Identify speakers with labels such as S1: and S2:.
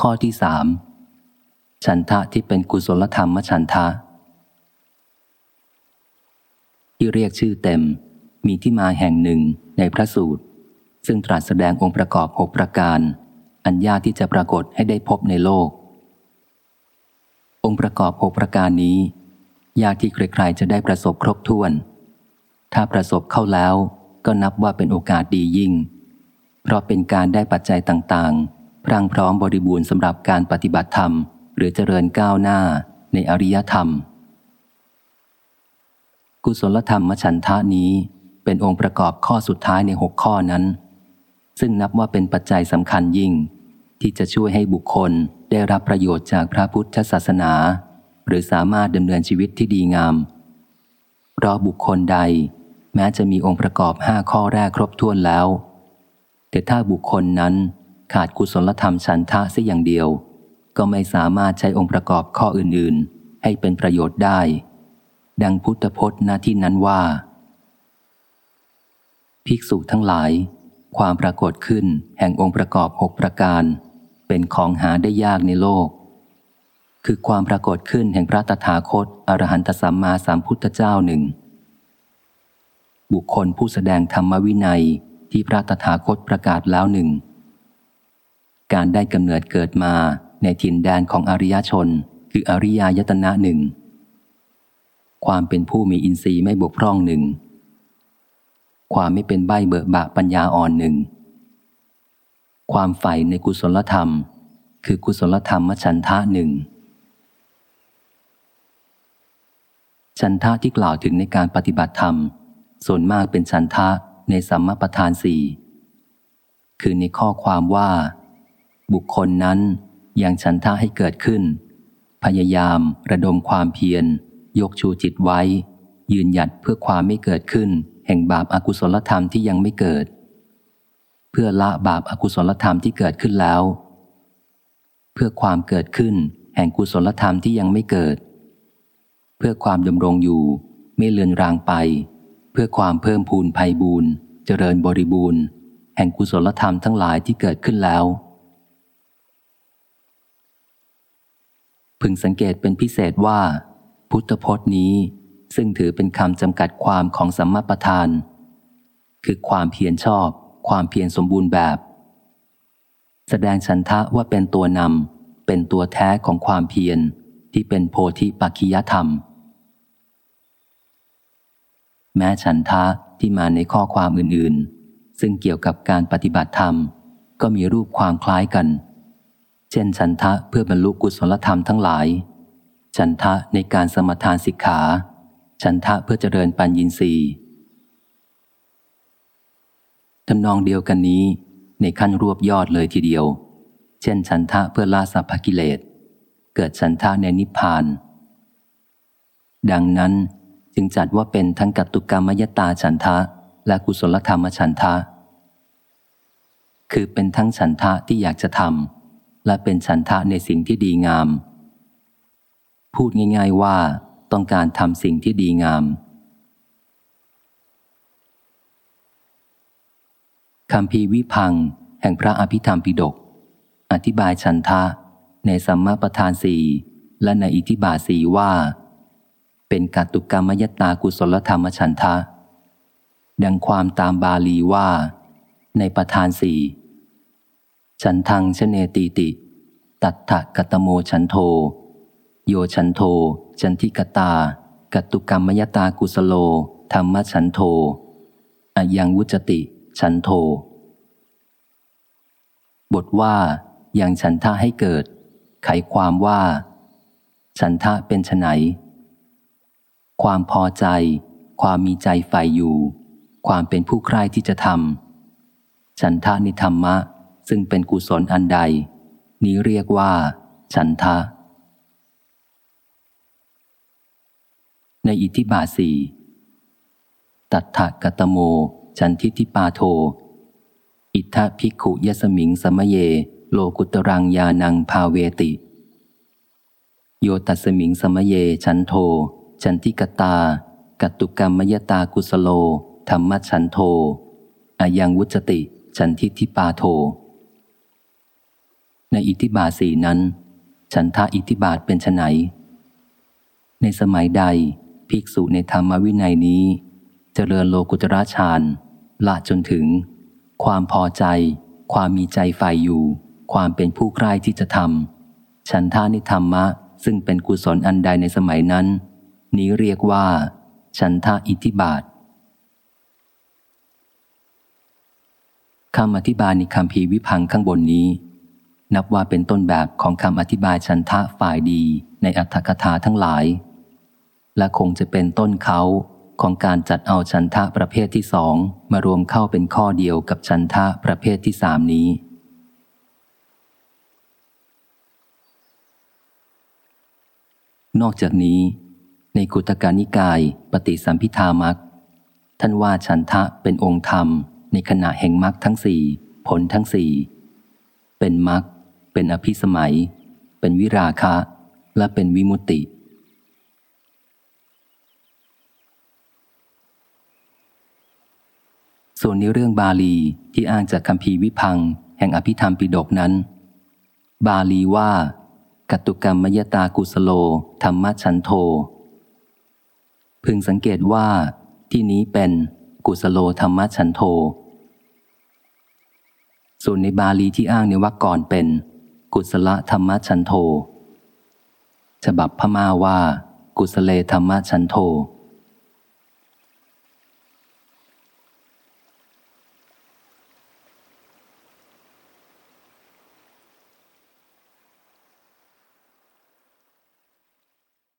S1: ข้อที่สามฉันทะที่เป็นกุศลธรรมฉันทะ ที่เรียกชื่อเต็มมีที่มาแห่งหนึ่งในพระสูตร ซึ่งตรัสแสดงองค์ประกอบหกประการ อันยากที่จะปรากฏให้ได้พบในโลก องค์ประกอบหกประการนี้ ยากที่ใครๆจะได้ประสบครบถ้วน ถ้าประสบเข้าแล้วก็นับว่าเป็นโอกาสดียิ่ง เพราะเป็นการได้ปัจจัยต่างๆ พรังพร้อมบริบูรณ์สำหรับการปฏิบัติธรรม หรือเจริญก้าวหน้าในอริยธรรม กุศลธรรมมฉันทะนี้เป็นองค์ประกอบข้อสุดท้ายในหกข้อนั้น ซึ่งนับว่าเป็นปัจจัยสำคัญยิ่ง ที่จะช่วยให้บุคคลได้รับประโยชน์จากพระพุทธศาสนา หรือสามารถดำเนินชีวิตที่ดีงาม เพราะบุคคลใด แม้จะมีองค์ประกอบห้าข้อแรกครบถ้วนแล้ว แต่ถ้าบุคคลนั้น ขาดกุศลธรรมฉันทะเสียอย่างเดียว ก็ไม่สามารถใช้องค์ประกอบข้ออื่นๆ ให้เป็นประโยชน์ได้ ดังพุทธพจน์หน้าที่นั้นว่า ภิกษุทั้งหลาย ความปรากฏขึ้นแห่งองค์ประกอบหกประการ เป็นของหาได้ยากในโลก คือความปรากฏขึ้นแห่งพระตถาคตอรหันตสัมมาสัมพุทธเจ้าหนึ่งบุคคลผู้แสดงธรรมวินัยที่พระตถาคตประกาศแล้วหนึ่ง การได้กำเนิดเกิดมาในถิ่นแดนของอริยชน คืออริยายตนะหนึ่ง ความเป็นผู้มีอินทรีย์ไม่บกพร่องหนึ่ง ความไม่เป็นใบเบิกบะปัญญาอ่อนหนึ่ง ความใฝ่ในกุศลธรรม คือกุศลธรรมมฉันทะหนึ่งฉันทะที่กล่าวถึงในการปฏิบัติธรรม ส่วนมากเป็นฉันทะในสัมมาประธานสี่คือในข้อความว่า บุคคลนั้นยังฉันทะให้เกิดขึ้น พยายามระดมความเพียร ยกชูจิตไว้ ยืนหยัดเพื่อความไม่เกิดขึ้น แห่งบาปอากุศลธรรมที่ยังไม่เกิด เพื่อละบาปอากุศลธรรมที่เกิดขึ้นแล้ว เพื่อความเกิดขึ้น แห่งกุศลธรรมที่ยังไม่เกิด เพื่อความดำรงอยู่ ไม่เลือนรางไป เพื่อความเพิ่มพูนภัยบูนเจริญบริบูรณ์แห่งกุศลธรรมทั้งหลายที่เกิดขึ้นแล้ว พึงสังเกตเป็นพิเศษว่า พุทธพจน์นี้ ซึ่งถือเป็นคำจำกัดความของสัมมาประธาน คือความเพียรชอบ ความเพียรสมบูรณ์แบบ แสดงฉันทะว่าเป็นตัวนำเป็นตัวแท้ของความเพียรที่เป็นโพธิปัจขิยธรรม แม้ฉันทะที่มาในข้อความอื่นๆ ซึ่งเกี่ยวกับการปฏิบัติธรรม ก็มีรูปความคล้ายกัน เช่นฉันทะเพื่อบรรลุกุศลธรรมทั้งหลาย ฉันทะในการสมทานสิกขา ฉันทะเพื่อเจริญปัญญินรีทำนองเดียวกันนี้ ในขั้นรวบยอดเลยทีเดียว เช่น ฉันทะเพื่อลาสัพพกิเลส เกิดฉันทะในนิพพาน ดังนั้นจึงจัดว่าเป็นทั้งกัตตุกรรมยตาฉันทะและกุศลธรรมฉันทะ คือเป็นทั้งฉันทะที่อยากจะทำ และเป็นฉันทะในสิ่งที่ดีงาม พูดง่าย ๆว่าต้องการทำสิ่งที่ดีงามคำพีวิพัง แห่งพระอภิธรรมปิฎกอธิบายฉันทะในสัมมาประธานสี่และในอิทิบาสีว่า เป็นกัตุกรรมยตากุศลธรรมฉันทะ ดังความตามบาลีว่า ในประธานสี่ ฉันทังชเนตีติ ตัตถกตโมฉันโท โยฉันโทจันทิกตากัตุกรรมยตากุสโล ธรรมฉันโทอายังวุจติ ฉันโท บทว่าอย่างฉันทะให้เกิด ไขความว่า ฉันทะเป็นไนความพอใจ ความมีใจใฝ่อยู่ ความเป็นผู้ใคร่ที่จะทำฉันทะนิธรรมะ ซึ่งเป็นกุศลอันใด นี้เรียกว่า ฉันทะ ในอิทธิบาทสี่ ตัตถะ กตโม ฉันทิทธิปาโท อิธะ ภิกขุ ยัสมิงสมเย โลกุตตรัง ฌานังภาเวติ โยตัสมิงสมเย ฉันโท ฉันทิกตา กัตตุกัมยตากุสโล ธัมมฉันโท อยังวุจจติ ฉันทิทธิปาโท ในอิทธิบาทสี่นั้น ฉันทะอิทธิบาทเป็นไนในสมัยใดภิกษุในธรรมวินัยนี้จเจริญโลกุตระฌานละจนถึง ความพอใจ ความมีใจใฝ่อยู่ ความเป็นผู้ใคร่ที่จะทำฉันทานิธรรมะ ซึ่งเป็นกุศลอันใดในสมัยนั้น นี้เรียกว่า ฉันทาอิทธิบาทคำอธิบายในคำพีวิพังข้างบนนี้ นับว่าเป็นต้นแบบของคำอธิบายฉันทะฝ่ายดีในอัตถกถาทั้งหลาย และคงจะเป็นต้นเขาของการจัดเอาฉันทะประเภทที่สองมารวมเข้าเป็นข้อเดียวกับฉันทะประเภทที่สามนี้ นอกจากนี้ ในกุตการนิกายปฏิสัมพิธามักท่านว่าฉันทะเป็นองค์ธรรมในขณะแห่งมรรคทั้งสี่ผลทั้งสี่เป็นมรรค เป็นอภิสมัย เป็นวิราคะ และเป็นวิมุตติ ส่วนในเรื่องบาลีที่อ้างจากคำพีวิพัง แห่งอภิธรรมปิดกนั้น บาลีว่า กัตุกรรมมยตากุสโล ธรรมชันโท พึงสังเกตว่าที่นี้เป็นกุสโลธรรมชันโทส่วนในบาลีที่อ้างในวรรคก่อนเป็น กุศลธรรมชันโท ฉบับพม่าว่า กุศเลธรรมชันโท